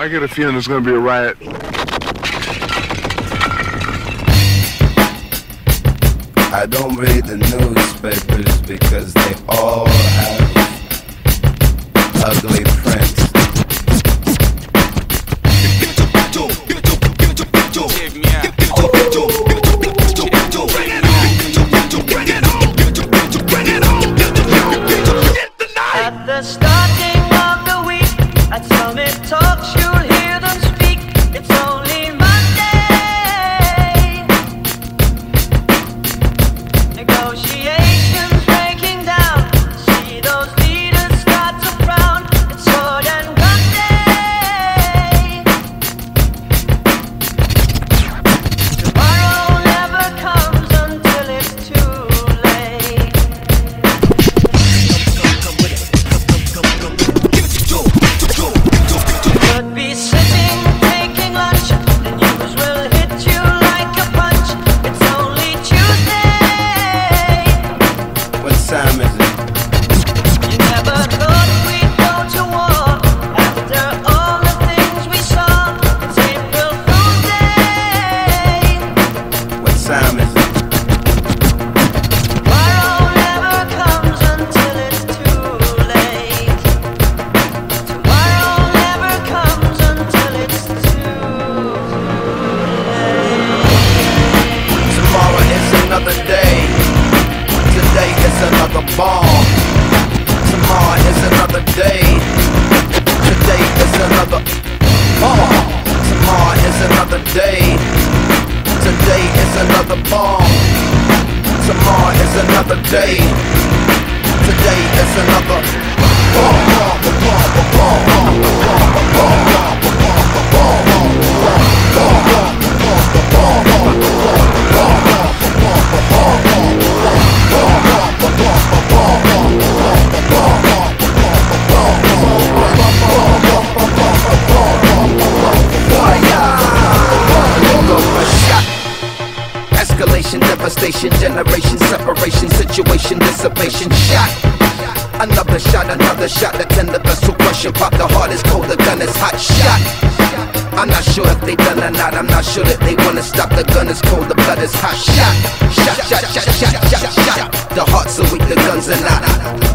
I get a feeling there's going to be a riot. I don't read the newspapers because they all have ugly I tell me talk, you'll is another day. Today is another bomb. Tomorrow is another day. Today is another bomb. bomb, bomb, bomb, bomb, bomb, bomb, bomb, devastation, generation, separation, situation, dissipation, shot. Another shot, another shot, the tender vessel crushing, pop the heart is cold, the gun is hot, shot. I'm not sure if they done or not, I'm not sure that they wanna stop, the gun is cold, the blood is hot, shot. Shot, shot, shot, shot, shot, shot. The hearts are weak, the guns are not.